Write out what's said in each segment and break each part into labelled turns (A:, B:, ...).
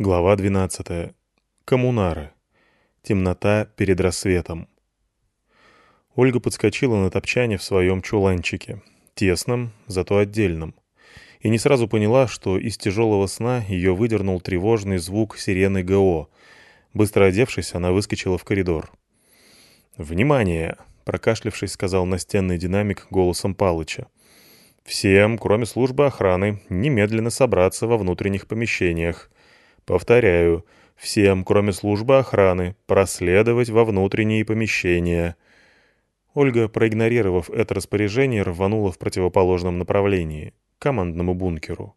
A: Глава 12. Коммунары. Темнота перед рассветом. Ольга подскочила на топчане в своем чуланчике. Тесном, зато отдельном. И не сразу поняла, что из тяжелого сна ее выдернул тревожный звук сирены ГО. Быстро одевшись, она выскочила в коридор. «Внимание!» — прокашлявшись, сказал настенный динамик голосом Палыча. «Всем, кроме службы охраны, немедленно собраться во внутренних помещениях. Повторяю, всем, кроме службы охраны, проследовать во внутренние помещения. Ольга, проигнорировав это распоряжение, рванула в противоположном направлении, к командному бункеру.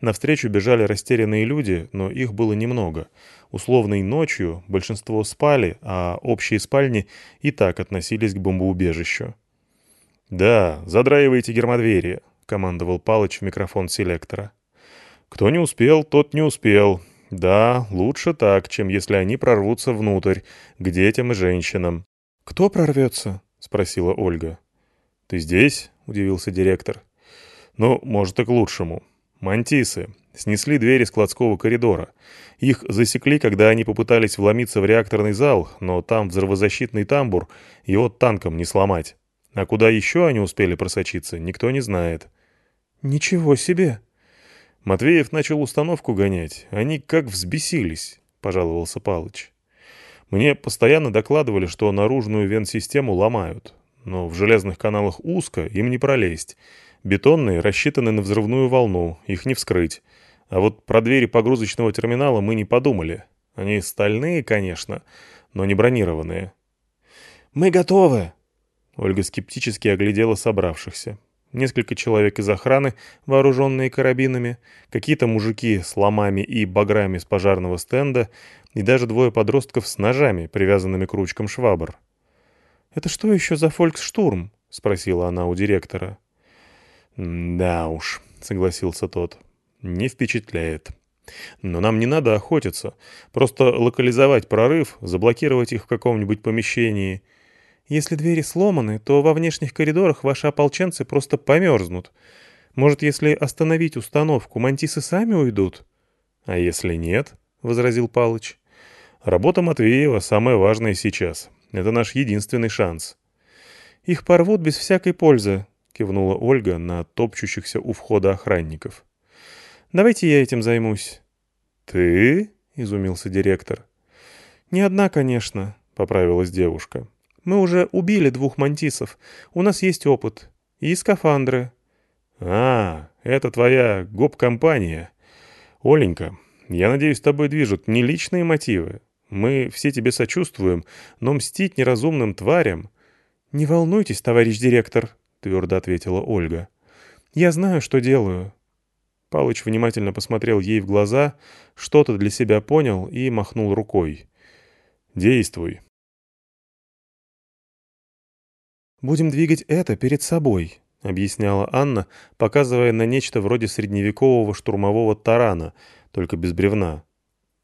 A: Навстречу бежали растерянные люди, но их было немного. Условной ночью большинство спали, а общие спальни и так относились к бомбоубежищу. «Да, задраивайте гермодвери», — командовал Палыч в микрофон селектора. «Кто не успел, тот не успел. Да, лучше так, чем если они прорвутся внутрь, к детям и женщинам.
B: «Кто прорвется?» — спросила Ольга.
A: «Ты здесь?» — удивился директор. «Ну, может, и к лучшему. Мантисы. Снесли двери складского коридора. Их засекли, когда они попытались вломиться в реакторный зал, но там взрывозащитный тамбур, его танком не сломать. А куда еще они успели просочиться, никто не знает».
B: «Ничего себе!»
A: Матвеев начал установку гонять. Они как взбесились, — пожаловался Палыч. Мне постоянно докладывали, что наружную вент-систему ломают. Но в железных каналах узко, им не пролезть. Бетонные рассчитаны на взрывную волну, их не вскрыть. А вот про двери погрузочного терминала мы не подумали. Они стальные, конечно, но не бронированные.
B: «Мы готовы!»
A: Ольга скептически оглядела собравшихся несколько человек из охраны, вооруженные карабинами, какие-то мужики с ломами и баграми с пожарного стенда и даже двое подростков с ножами, привязанными к ручкам швабр.
B: «Это что еще за фольксштурм?» — спросила она у директора.
A: «Да уж», — согласился тот, — «не впечатляет». Но нам не надо охотиться. Просто локализовать прорыв, заблокировать их в каком-нибудь помещении
B: если двери сломаны, то во внешних коридорах ваши ополченцы просто померзнут. Может, если остановить установку, мантисы сами уйдут?»
A: «А если нет?» — возразил Палыч. «Работа Матвеева самая важная сейчас. Это наш единственный шанс».
B: «Их порвут без всякой пользы», — кивнула Ольга на топчущихся у входа охранников. «Давайте я этим займусь».
A: «Ты?» — изумился директор.
B: «Не одна, конечно», — поправилась девушка. Мы уже убили двух мантисов. У нас есть опыт. И скафандры».
A: «А, это твоя гоп-компания. Оленька, я надеюсь, тобой движут не личные мотивы. Мы все тебе сочувствуем, но мстить неразумным тварям...»
B: «Не волнуйтесь, товарищ директор», — твердо ответила Ольга. «Я знаю, что делаю».
A: Палыч внимательно посмотрел ей в глаза, что-то для себя понял и махнул рукой. «Действуй».
B: «Будем двигать это перед собой», — объясняла Анна, показывая на нечто вроде средневекового штурмового тарана, только без бревна.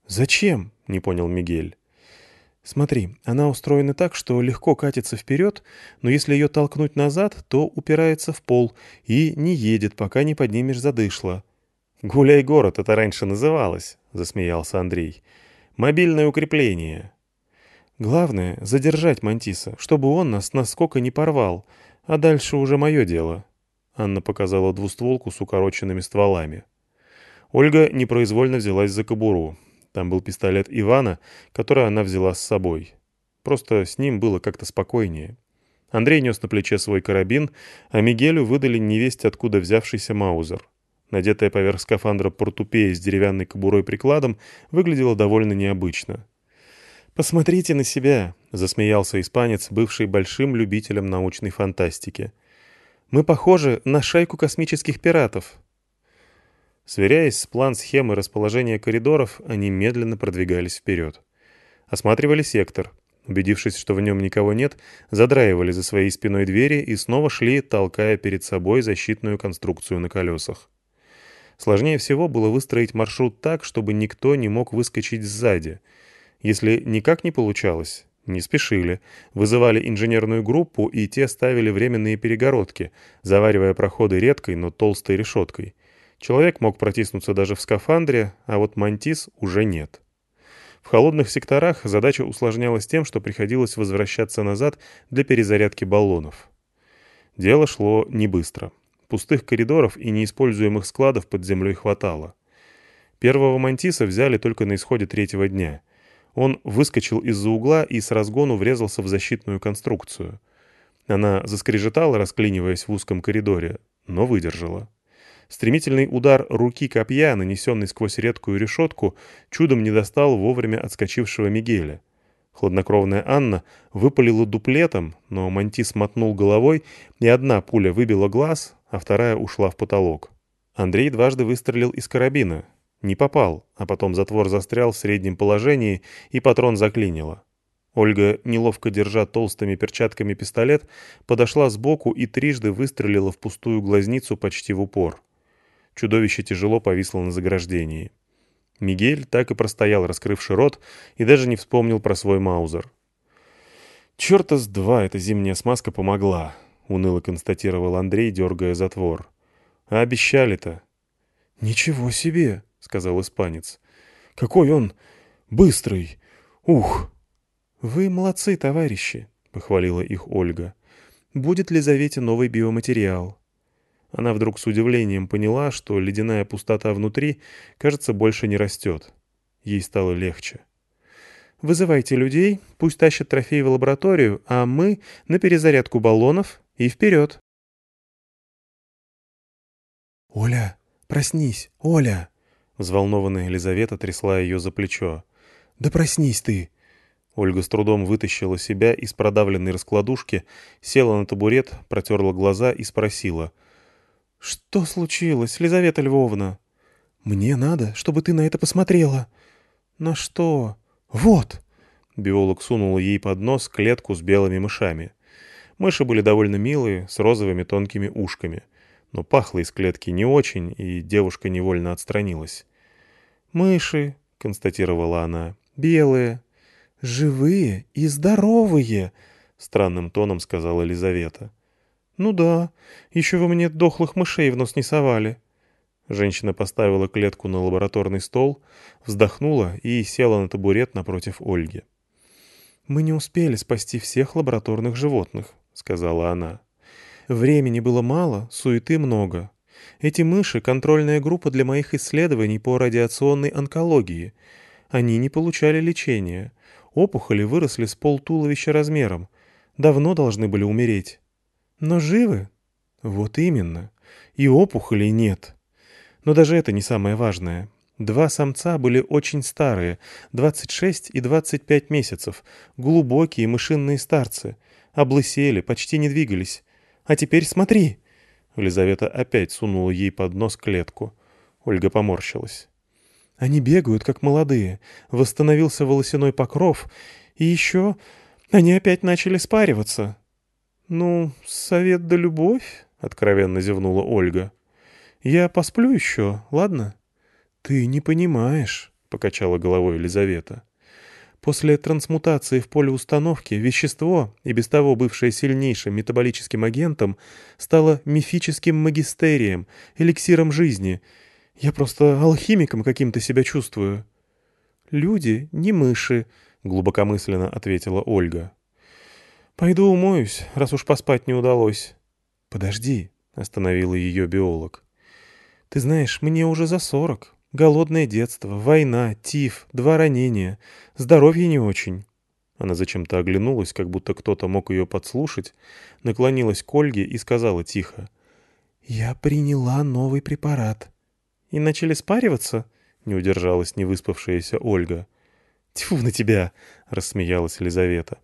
A: «Зачем?» — не понял Мигель.
B: «Смотри, она устроена так, что легко катится вперед, но если ее толкнуть назад, то упирается в пол и не едет, пока не поднимешь задышло».
A: «Гуляй город» это раньше называлось», — засмеялся Андрей. «Мобильное укрепление».
B: Главное — задержать Мантиса, чтобы он нас насколько не порвал, а дальше уже мое дело».
A: Анна показала двустволку с укороченными стволами. Ольга непроизвольно взялась за кобуру. Там был пистолет Ивана, который она взяла с собой. Просто с ним было как-то спокойнее. Андрей нес на плече свой карабин, а Мигелю выдали невесть откуда взявшийся маузер. Надетая поверх скафандра портупея с деревянной кобурой прикладом выглядела довольно необычно.
B: «Посмотрите на себя», — засмеялся испанец, бывший большим любителем научной фантастики. «Мы похожи на шайку космических пиратов».
A: Сверяясь с план-схемой расположения коридоров, они медленно продвигались вперед. Осматривали сектор. Убедившись, что в нем никого нет, задраивали за своей спиной двери и снова шли, толкая перед собой защитную конструкцию на колесах. Сложнее всего было выстроить маршрут так, чтобы никто не мог выскочить сзади — если никак не получалось, не спешили, вызывали инженерную группу, и те ставили временные перегородки, заваривая проходы редкой, но толстой решеткой. Человек мог протиснуться даже в скафандре, а вот мантис уже нет. В холодных секторах задача усложнялась тем, что приходилось возвращаться назад для перезарядки баллонов. Дело шло не быстро. Пустых коридоров и неиспользуемых складов под землей хватало. Первого мантиса взяли только на исходе третьего дня. Он выскочил из-за угла и с разгону врезался в защитную конструкцию. Она заскрежетала, расклиниваясь в узком коридоре, но выдержала. Стремительный удар руки копья, нанесенный сквозь редкую решетку, чудом не достал вовремя отскочившего Мигеля. Хладнокровная Анна выпалила дуплетом, но Мантис мотнул головой, и одна пуля выбила глаз, а вторая ушла в потолок. Андрей дважды выстрелил из карабина. Не попал, а потом затвор застрял в среднем положении, и патрон заклинило. Ольга, неловко держа толстыми перчатками пистолет, подошла сбоку и трижды выстрелила в пустую глазницу почти в упор. Чудовище тяжело повисло на заграждении. Мигель так и простоял, раскрывший рот, и даже не вспомнил про свой маузер. «Черта с два эта зимняя смазка помогла», — уныло констатировал Андрей, дергая затвор. «А обещали-то». «Ничего себе», — сказал испанец. «Какой он быстрый! Ух!» «Вы молодцы, товарищи», — похвалила их Ольга. «Будет ли Завете новый биоматериал?» Она вдруг с удивлением поняла, что ледяная пустота внутри, кажется, больше не растет. Ей стало легче. «Вызывайте людей, пусть тащат трофей в лабораторию, а мы на перезарядку баллонов и вперед!» «Оля, проснись, Оля!» Взволнованная Елизавета трясла ее за плечо. «Да проснись ты!» Ольга с трудом вытащила себя из продавленной раскладушки, села на табурет, протерла глаза и спросила — «Что случилось, Лизавета Львовна?» «Мне надо, чтобы ты на это посмотрела». «На что?» «Вот!» Биолог сунул ей под нос клетку с белыми мышами. Мыши были довольно милые, с розовыми тонкими ушками. Но пахло из клетки не очень, и девушка невольно отстранилась. «Мыши», — констатировала она, — «белые». «Живые и здоровые», — странным тоном сказала Елизавета. «Ну да, еще вы мне дохлых мышей в нос не совали». Женщина поставила клетку на лабораторный стол, вздохнула и села на табурет напротив Ольги. «Мы не успели спасти всех лабораторных животных», — сказала она. «Времени было мало, суеты много. Эти мыши — контрольная группа для моих исследований по радиационной онкологии. Они не получали лечения. Опухоли выросли с полтуловища размером. Давно должны были умереть. Но живы? Вот именно. И опухолей нет. Но даже это не самое важное. Два самца были очень старые, 26 и 25 месяцев, глубокие мышиные старцы. Облысели, почти не двигались. А теперь смотри. Елизавета опять сунула ей под нос клетку. Ольга поморщилась. Они бегают, как молодые. Восстановился волосяной покров. И еще они опять начали спариваться. «Ну, совет да любовь», — откровенно зевнула Ольга. «Я посплю еще, ладно?» «Ты не понимаешь», — покачала головой Елизавета. «После трансмутации в поле установки вещество, и без того бывшее сильнейшим метаболическим агентом, стало мифическим магистерием, эликсиром жизни. Я просто алхимиком каким-то себя чувствую». «Люди не мыши», — глубокомысленно ответила Ольга. «Пойду умоюсь, раз уж поспать не удалось». «Подожди», — остановила ее биолог. «Ты знаешь, мне уже за сорок. Голодное детство, война, тиф, два ранения. Здоровье не очень». Она зачем-то оглянулась, как будто кто-то мог ее подслушать, наклонилась к Ольге и сказала тихо. «Я приняла новый препарат». «И начали спариваться?» — не удержалась невыспавшаяся Ольга. «Тьфу на тебя!» — рассмеялась Елизавета.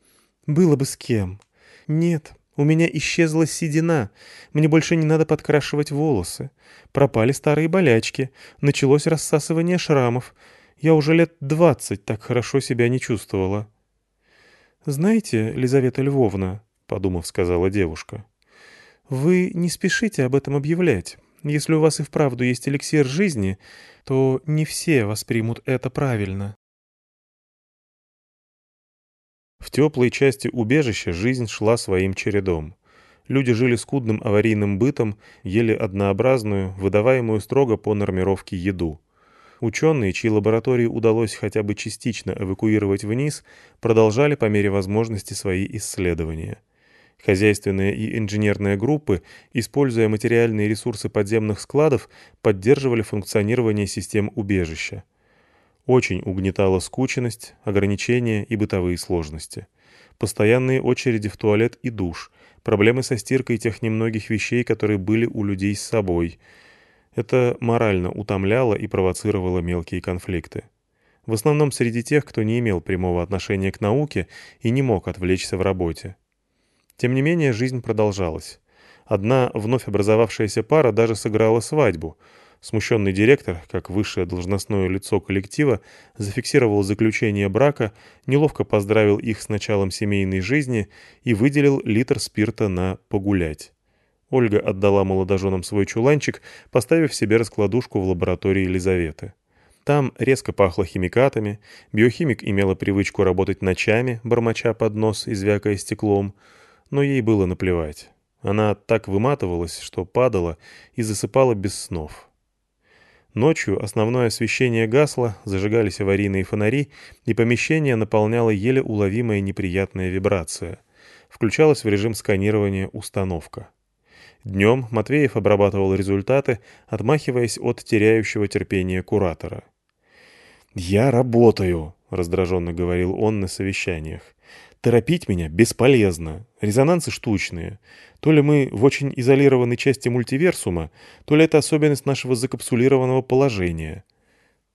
A: Было бы с кем. Нет, у меня исчезла седина. Мне больше не надо подкрашивать волосы. Пропали старые болячки. Началось рассасывание шрамов. Я уже лет двадцать так хорошо себя не чувствовала. «Знаете, Лизавета Львовна», — подумав, сказала девушка, — «вы не спешите об этом объявлять. Если у вас и вправду есть эликсир жизни, то не все воспримут это правильно». В теплой части убежища жизнь шла своим чередом. Люди жили скудным аварийным бытом, ели однообразную, выдаваемую строго по нормировке еду. Ученые, чьи лаборатории удалось хотя бы частично эвакуировать вниз, продолжали по мере возможности свои исследования. Хозяйственные и инженерные группы, используя материальные ресурсы подземных складов, поддерживали функционирование систем убежища. Очень угнетала скученность, ограничения и бытовые сложности. Постоянные очереди в туалет и душ, проблемы со стиркой тех немногих вещей, которые были у людей с собой. Это морально утомляло и провоцировало мелкие конфликты. В основном среди тех, кто не имел прямого отношения к науке и не мог отвлечься в работе. Тем не менее, жизнь продолжалась. Одна вновь образовавшаяся пара даже сыграла свадьбу — Смущенный директор, как высшее должностное лицо коллектива, зафиксировал заключение брака, неловко поздравил их с началом семейной жизни и выделил литр спирта на «погулять». Ольга отдала молодоженам свой чуланчик, поставив себе раскладушку в лаборатории Елизаветы. Там резко пахло химикатами, биохимик имела привычку работать ночами, бормоча под нос и звякая стеклом, но ей было наплевать. Она так выматывалась, что падала и засыпала без снов. Ночью основное освещение гасло, зажигались аварийные фонари, и помещение наполняла еле уловимая неприятная вибрация. Включалась в режим сканирования установка. Днем Матвеев обрабатывал результаты, отмахиваясь от теряющего терпения куратора. «Я работаю», — раздраженно говорил он на совещаниях. Торопить меня бесполезно. Резонансы штучные. То ли мы в очень изолированной части мультиверсума, то ли это особенность нашего закапсулированного положения.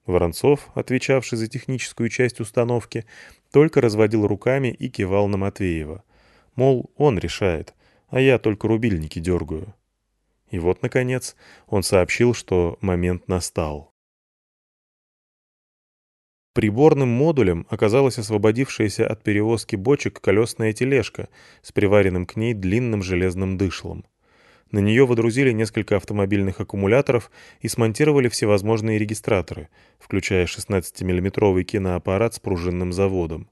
A: Воронцов, отвечавший за техническую часть установки, только разводил руками и кивал на Матвеева. Мол, он решает, а я только рубильники дергаю. И вот, наконец, он сообщил, что момент настал. Приборным модулем оказалась освободившаяся от перевозки бочек колесная тележка с приваренным к ней длинным железным дышлом. На нее водрузили несколько автомобильных аккумуляторов и смонтировали всевозможные регистраторы, включая 16-миллиметровый киноаппарат с пружинным заводом.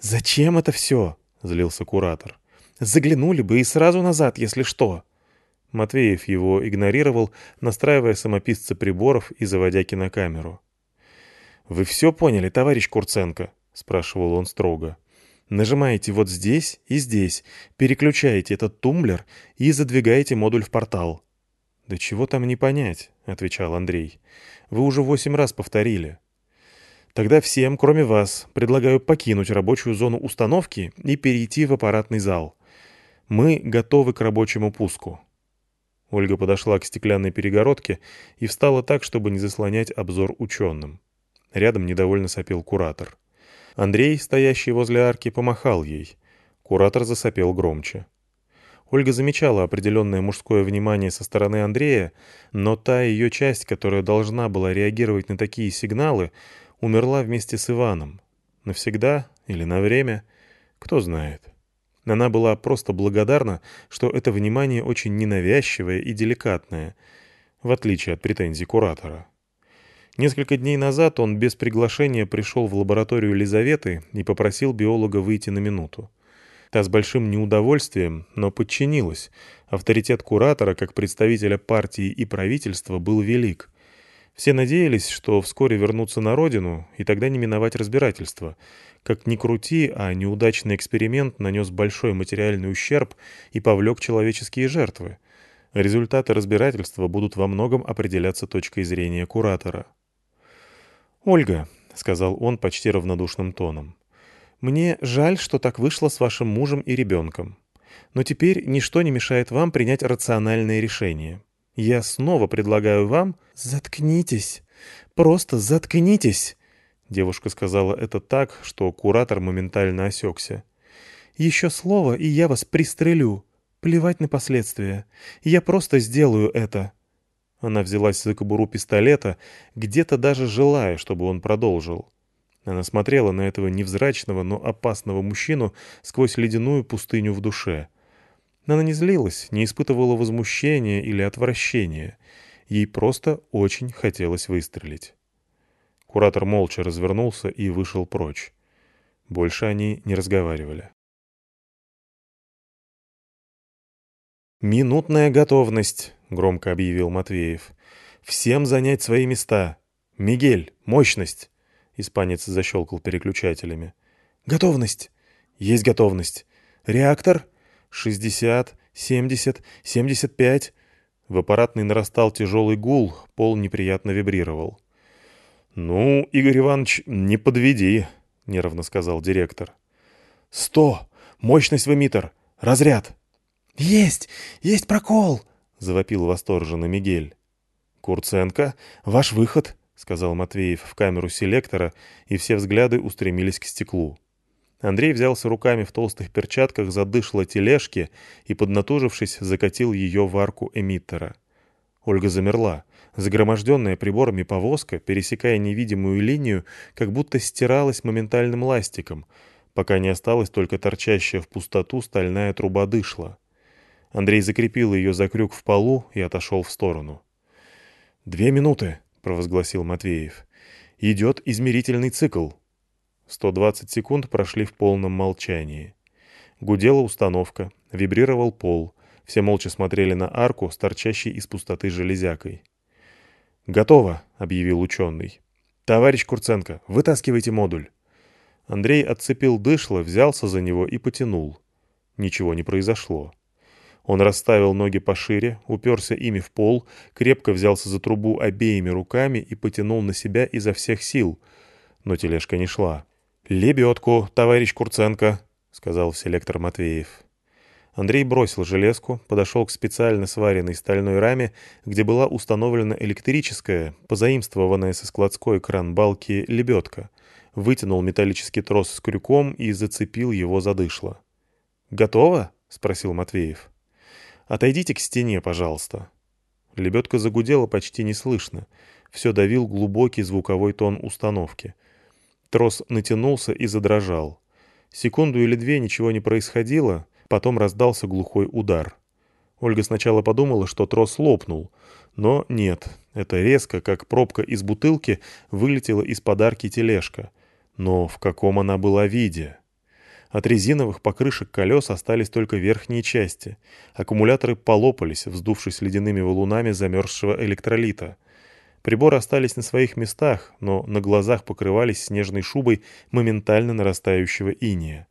A: «Зачем это все?» — злился куратор. «Заглянули бы и сразу назад, если что». Матвеев его игнорировал, настраивая самописцы приборов и заводя кинокамеру. «Вы все поняли, товарищ Курценко?» — спрашивал он строго. «Нажимаете вот здесь и здесь, переключаете этот тумблер и задвигаете модуль в портал». «Да чего там не понять?» — отвечал Андрей. «Вы уже восемь раз повторили». «Тогда всем, кроме вас, предлагаю покинуть рабочую зону установки и перейти в аппаратный зал. Мы готовы к рабочему пуску». Ольга подошла к стеклянной перегородке и встала так, чтобы не заслонять обзор ученым. Рядом недовольно сопел куратор. Андрей, стоящий возле арки, помахал ей. Куратор засопел громче. Ольга замечала определенное мужское внимание со стороны Андрея, но та ее часть, которая должна была реагировать на такие сигналы, умерла вместе с Иваном. Навсегда или на время, кто знает. Она была просто благодарна, что это внимание очень ненавязчивое и деликатное, в отличие от претензий куратора. Несколько дней назад он без приглашения пришел в лабораторию Лизаветы и попросил биолога выйти на минуту. Та с большим неудовольствием, но подчинилась. Авторитет куратора, как представителя партии и правительства, был велик. Все надеялись, что вскоре вернутся на родину, и тогда не миновать разбирательства. Как ни крути, а неудачный эксперимент нанес большой материальный ущерб и повлек человеческие жертвы. Результаты разбирательства будут во многом определяться точкой зрения куратора. «Ольга», — сказал он почти равнодушным тоном, — «мне жаль, что так вышло с вашим мужем и ребенком. Но теперь ничто не мешает вам принять рациональное решение. Я снова предлагаю вам...» «Заткнитесь! Просто заткнитесь!» Девушка сказала это так, что куратор моментально осекся. «Еще слово, и я вас пристрелю. Плевать на последствия. Я просто сделаю это. Она взялась за кобуру пистолета, где-то даже желая, чтобы он продолжил. Она смотрела на этого невзрачного, но опасного мужчину сквозь ледяную пустыню в душе. Она не злилась, не испытывала возмущения или отвращения. Ей просто очень хотелось выстрелить. Куратор молча развернулся и вышел прочь. Больше они не разговаривали.
B: «Минутная готовность», — громко объявил Матвеев. «Всем занять свои места. Мигель, мощность!» Испанец защелкал переключателями. «Готовность!» «Есть готовность!» «Реактор?» «Шестьдесят, семьдесят, семьдесят пять...» В аппаратный нарастал тяжелый гул, пол неприятно вибрировал.
A: «Ну, Игорь Иванович, не подведи», — нервно сказал директор.
B: «Сто! Мощность в эмиттер! Разряд!» «Есть! Есть прокол!» — завопил восторженно Мигель.
A: «Курценко, ваш выход!» — сказал Матвеев в камеру селектора, и все взгляды устремились к стеклу. Андрей взялся руками в толстых перчатках за дышло тележки и, поднатужившись, закатил ее в арку эмиттера. Ольга замерла. Загроможденная приборами повозка, пересекая невидимую линию, как будто стиралась моментальным ластиком, пока не осталась только торчащая в пустоту стальная труба дышла. Андрей закрепил ее за крюк в полу и отошел в сторону.
B: «Две минуты», — провозгласил Матвеев. «Идет измерительный цикл».
A: 120 секунд прошли в полном молчании. Гудела установка, вибрировал пол. Все молча смотрели на арку с торчащей из пустоты железякой.
B: «Готово», — объявил ученый. «Товарищ Курценко, вытаскивайте модуль».
A: Андрей отцепил дышло, взялся за него и потянул. Ничего не произошло. Он расставил ноги пошире, уперся ими в пол, крепко взялся за трубу обеими руками и потянул на себя изо всех сил. Но тележка не шла. «Лебедку, товарищ Курценко», — сказал селектор Матвеев. Андрей бросил железку, подошел к специально сваренной стальной раме, где была установлена электрическая, позаимствованная со складской кран-балки, лебедка, вытянул металлический трос с крюком и зацепил его за дышло. «Готово?» — спросил Матвеев. «Отойдите к стене, пожалуйста». Лебедка загудела почти неслышно. Все давил глубокий звуковой тон установки. Трос натянулся и задрожал. Секунду или две ничего не происходило, потом раздался глухой удар. Ольга сначала подумала, что трос лопнул, но нет, это резко, как пробка из бутылки, вылетела из подарки тележка. Но в каком она была виде? От резиновых покрышек колес остались только верхние части. Аккумуляторы полопались, вздувшись ледяными валунами замерзшего электролита. Приборы остались на своих местах, но на глазах покрывались снежной шубой моментально нарастающего иния.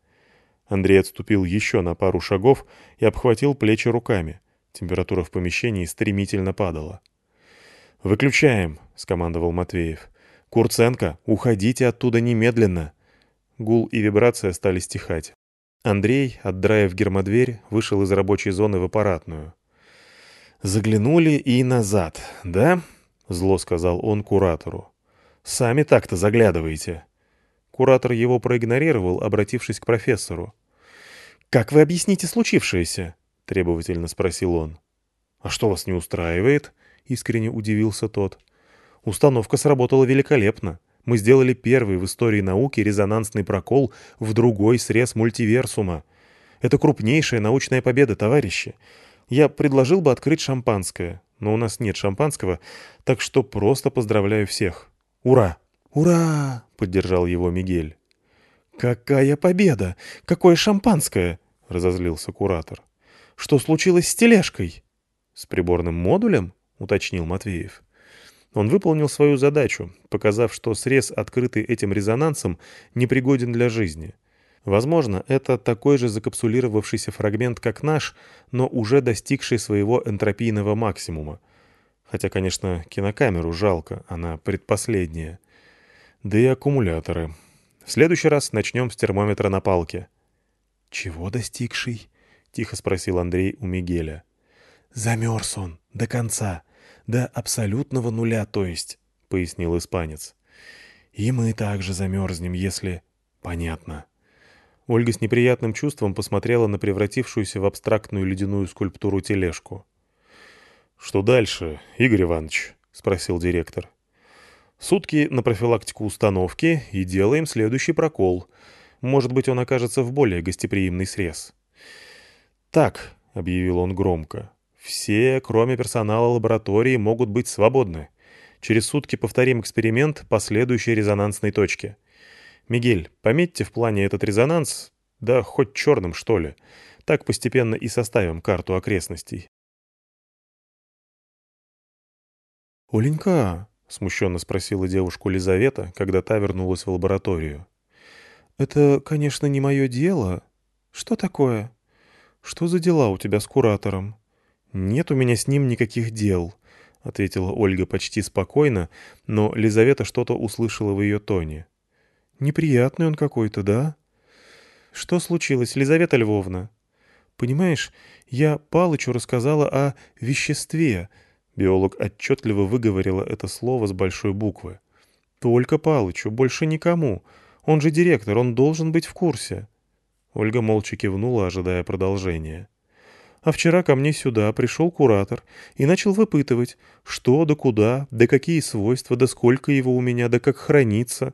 A: Андрей отступил еще на пару шагов и обхватил плечи руками. Температура в помещении стремительно падала. «Выключаем», — скомандовал Матвеев. «Курценко, уходите оттуда немедленно!» Гул и вибрация стали стихать. Андрей, отдраив гермодверь, вышел из рабочей зоны в аппаратную. «Заглянули и назад, да?» — зло сказал он куратору. «Сами так-то заглядываете». Куратор его проигнорировал, обратившись к профессору. «Как вы объясните случившееся?» — требовательно спросил он. «А что вас не устраивает?» — искренне удивился тот. «Установка сработала великолепно мы сделали первый в истории науки резонансный прокол в другой срез мультиверсума. Это крупнейшая научная победа, товарищи. Я предложил бы открыть шампанское, но у нас нет шампанского, так что просто поздравляю всех. Ура! Ура! Поддержал его Мигель. Какая победа! Какое шампанское! Разозлился куратор. Что случилось с тележкой? С приборным модулем? Уточнил Матвеев. Он выполнил свою задачу, показав, что срез, открытый этим резонансом, непригоден для жизни. Возможно, это такой же закапсулировавшийся фрагмент, как наш, но уже достигший своего энтропийного максимума. Хотя, конечно, кинокамеру жалко, она предпоследняя. Да и аккумуляторы. В следующий раз начнем с термометра на палке. «Чего достигший?» — тихо спросил Андрей у Мигеля. «Замерз он до конца», до абсолютного нуля, то есть», — пояснил испанец. «И мы также замерзнем, если...» «Понятно». Ольга с неприятным чувством посмотрела на превратившуюся в абстрактную ледяную скульптуру тележку. «Что дальше, Игорь Иванович?» — спросил директор. «Сутки на профилактику установки и делаем следующий прокол. Может быть, он окажется в более гостеприимный срез». «Так», — объявил он громко, все, кроме персонала лаборатории, могут быть свободны. Через сутки повторим эксперимент по следующей резонансной точке. Мигель, пометьте в плане этот резонанс, да хоть черным, что ли. Так постепенно и составим карту окрестностей.
B: «Оленька», — смущенно спросила девушку Лизавета, когда та вернулась в лабораторию. «Это, конечно, не мое дело. Что такое? Что за дела у тебя с куратором?» «Нет у меня с ним никаких дел», — ответила Ольга почти спокойно, но Лизавета что-то услышала в ее тоне. «Неприятный он какой-то, да?» «Что случилось, Лизавета Львовна?» «Понимаешь, я Палычу рассказала о веществе», — биолог отчетливо выговорила это слово с большой буквы. «Только Палычу, больше никому. Он же директор, он должен быть в курсе». Ольга молча кивнула, ожидая продолжения. А вчера ко мне сюда пришел куратор и начал выпытывать, что да куда, да какие свойства, да сколько его у меня, да как хранится.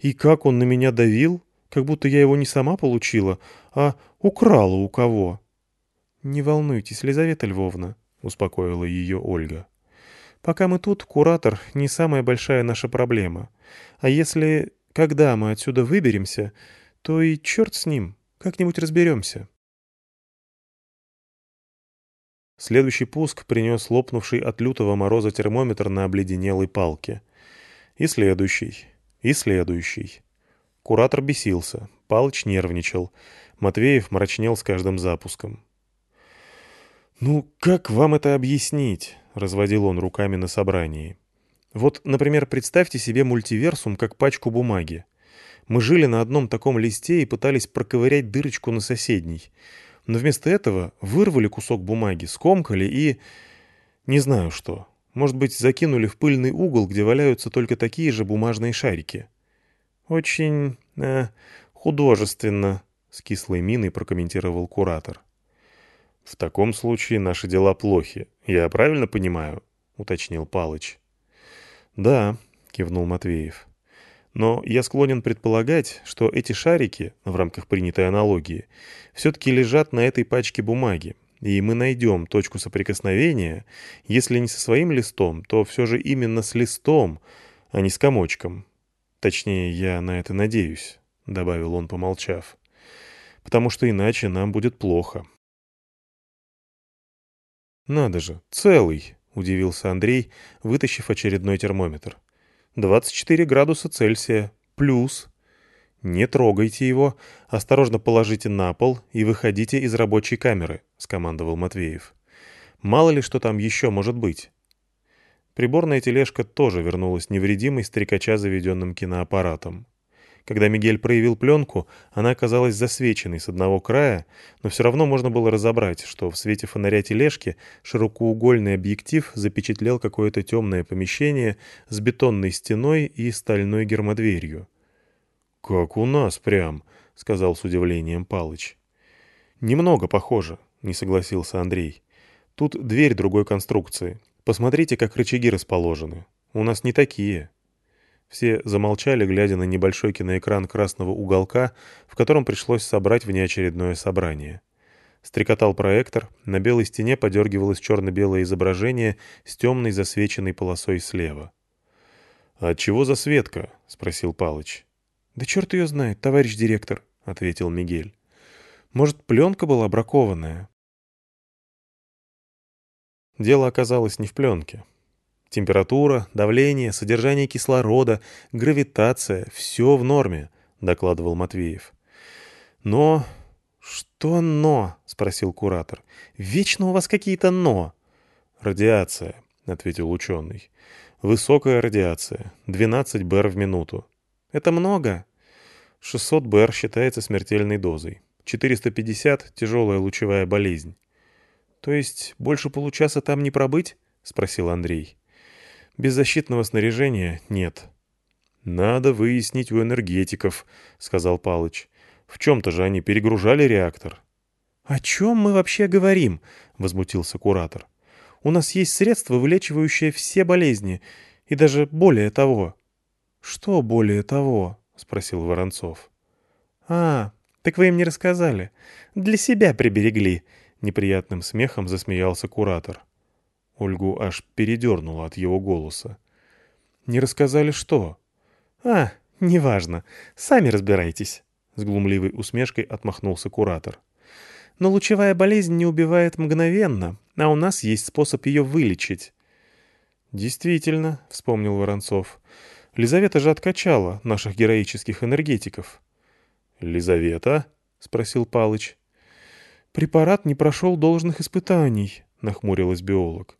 B: И как он на меня давил, как будто я его не сама получила, а украла у кого. «Не волнуйтесь, Лизавета Львовна», — успокоила ее Ольга. «Пока мы тут, куратор — не самая большая наша проблема. А если, когда мы отсюда выберемся, то и черт с ним, как-нибудь разберемся».
A: Следующий пуск принес лопнувший от лютого мороза термометр на обледенелой палке. И следующий, и следующий. Куратор бесился, Палыч нервничал, Матвеев мрачнел с каждым запуском. «Ну, как вам это объяснить?» — разводил он руками на собрании. «Вот, например, представьте себе мультиверсум как пачку бумаги. Мы жили на одном таком листе и пытались проковырять дырочку на соседней но вместо этого вырвали кусок бумаги, скомкали и... Не знаю что. Может быть, закинули в пыльный угол, где валяются только такие же бумажные шарики. «Очень... Э, художественно», — с кислой миной прокомментировал куратор. «В таком случае наши дела плохи. Я правильно понимаю?» — уточнил Палыч. «Да», — кивнул Матвеев. Но я склонен предполагать, что эти шарики, в рамках принятой аналогии, все-таки лежат на этой пачке бумаги, и мы найдем точку соприкосновения, если не со своим листом, то все же именно с листом, а не с комочком. Точнее, я на это надеюсь, — добавил он, помолчав. Потому что иначе нам будет плохо. «Надо же, целый!» — удивился Андрей, вытащив очередной термометр. 24 градуса Цельсия. Плюс. Не трогайте его, осторожно положите на пол и выходите из рабочей камеры, скомандовал Матвеев. Мало ли что там еще может быть. Приборная тележка тоже вернулась невредимой стрекача заведенным киноаппаратом. Когда Мигель проявил пленку, она оказалась засвеченной с одного края, но все равно можно было разобрать, что в свете фонаря тележки широкоугольный объектив запечатлел какое-то темное помещение с бетонной стеной и стальной гермодверью. «Как у нас прям», — сказал с удивлением Палыч. «Немного похоже», — не согласился Андрей. «Тут дверь другой конструкции. Посмотрите, как рычаги расположены. У нас не такие». Все замолчали, глядя на небольшой киноэкран красного уголка, в котором пришлось собрать внеочередное собрание. Стрекотал проектор, на белой стене подергивалось черно-белое изображение с темной засвеченной полосой слева. «А чего за Светка?» — спросил Палыч. «Да черт ее знает, товарищ директор», — ответил Мигель. «Может, пленка была бракованная?» Дело оказалось не в пленке. Температура, давление, содержание кислорода, гравитация — все в норме, — докладывал Матвеев. Но... Что «но»? — спросил куратор. Вечно у вас какие-то «но». Радиация, — ответил ученый. Высокая радиация, 12 БР в минуту. Это много? 600 БР считается смертельной дозой. 450 — тяжелая лучевая болезнь. То есть больше получаса там не пробыть? — спросил Андрей. Без защитного снаряжения нет. «Надо выяснить у энергетиков», — сказал Палыч. «В чем-то же они перегружали реактор». «О чем мы вообще говорим?» — возмутился куратор. «У нас есть средство, вылечивающее все болезни, и даже более того». «Что более того?» — спросил Воронцов. «А, так вы им не рассказали. Для себя приберегли», — неприятным смехом засмеялся куратор. Ольгу аж передернуло от его голоса. «Не рассказали что?» «А, неважно. Сами разбирайтесь», — с глумливой усмешкой отмахнулся куратор.
B: Но лучевая болезнь не убивает мгновенно, а у нас есть способ ее вылечить».
A: «Действительно», — вспомнил Воронцов, — «Лизавета же откачала наших героических энергетиков».
B: «Лизавета?» — спросил Палыч.
A: «Препарат не прошел должных испытаний», — нахмурилась биолог.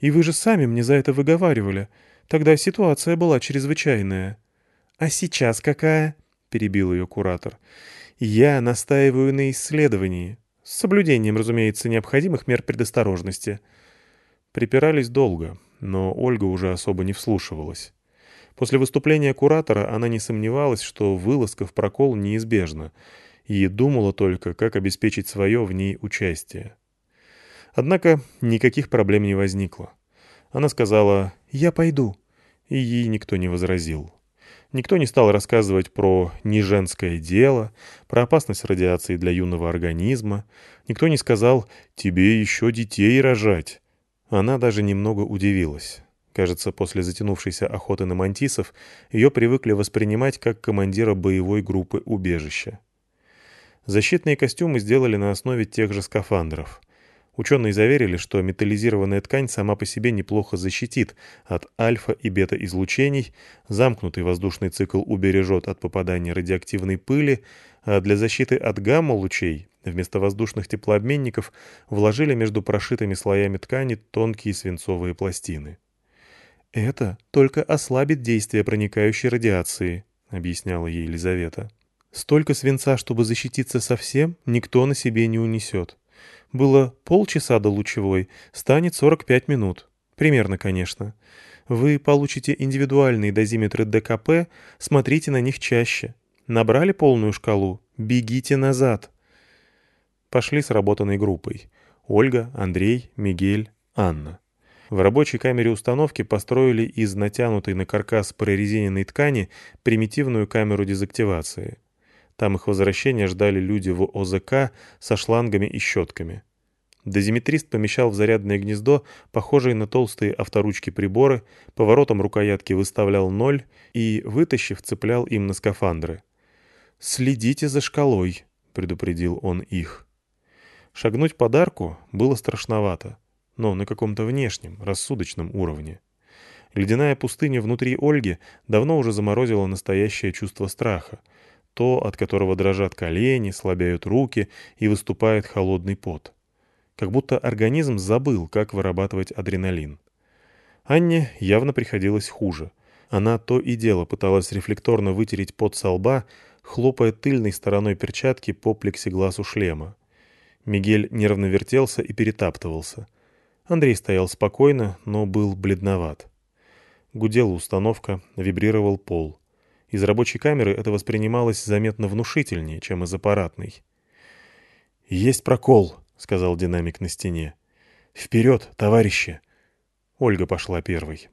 A: «И вы же сами мне за это выговаривали. Тогда ситуация была чрезвычайная». «А сейчас какая?» — перебил ее куратор. «Я настаиваю на исследовании. С соблюдением, разумеется, необходимых мер предосторожности».
B: Припирались долго, но Ольга уже особо не вслушивалась. После выступления куратора она не сомневалась, что вылазка в прокол неизбежна, и думала только, как обеспечить свое в ней участие. Однако никаких проблем не возникло. Она сказала «Я пойду», и ей никто не возразил. Никто не стал рассказывать про неженское дело, про опасность радиации для юного организма. Никто не сказал «тебе еще детей рожать». Она даже немного удивилась. Кажется, после затянувшейся охоты на мантисов ее привыкли воспринимать как командира боевой группы убежища. Защитные костюмы сделали на основе тех же скафандров. Ученые заверили, что металлизированная ткань сама по себе неплохо защитит от альфа и бета-излучений, замкнутый воздушный цикл убережет от попадания радиоактивной пыли, а для защиты от гамма-лучей вместо воздушных теплообменников вложили между прошитыми слоями ткани тонкие свинцовые пластины.
A: «Это только ослабит действие проникающей радиации», — объясняла ей Елизавета. «Столько свинца, чтобы защититься совсем, никто на себе не унесет. Было полчаса до лучевой, станет 45 минут. Примерно, конечно. Вы получите индивидуальные дозиметры ДКП, смотрите на них чаще. Набрали полную шкалу? Бегите назад.
B: Пошли с работанной группой. Ольга, Андрей, Мигель, Анна. В рабочей камере установки построили из натянутой на каркас прорезиненной ткани примитивную камеру дезактивации — там их возвращения ждали люди в ОЗК со шлангами и щетками. Дозиметрист помещал в зарядное гнездо, похожие на толстые авторучки приборы, поворотом рукоятки выставлял ноль и, вытащив, цеплял им на скафандры.
A: «Следите за шкалой», — предупредил он их.
B: Шагнуть подарку было страшновато, но на каком-то внешнем, рассудочном уровне. Ледяная пустыня внутри Ольги давно уже заморозила настоящее чувство страха — то, от которого дрожат колени, слабеют руки и выступает холодный пот. Как будто организм забыл, как вырабатывать адреналин. Анне явно приходилось хуже. Она то и дело пыталась рефлекторно вытереть пот со лба, хлопая тыльной стороной перчатки по плексигласу шлема. Мигель нервно вертелся и перетаптывался. Андрей стоял спокойно, но был бледноват. Гудела установка, вибрировал пол. Из рабочей камеры это воспринималось заметно внушительнее, чем из аппаратной.
A: «Есть прокол», — сказал динамик на стене. «Вперед, товарищи!»
B: Ольга пошла первой.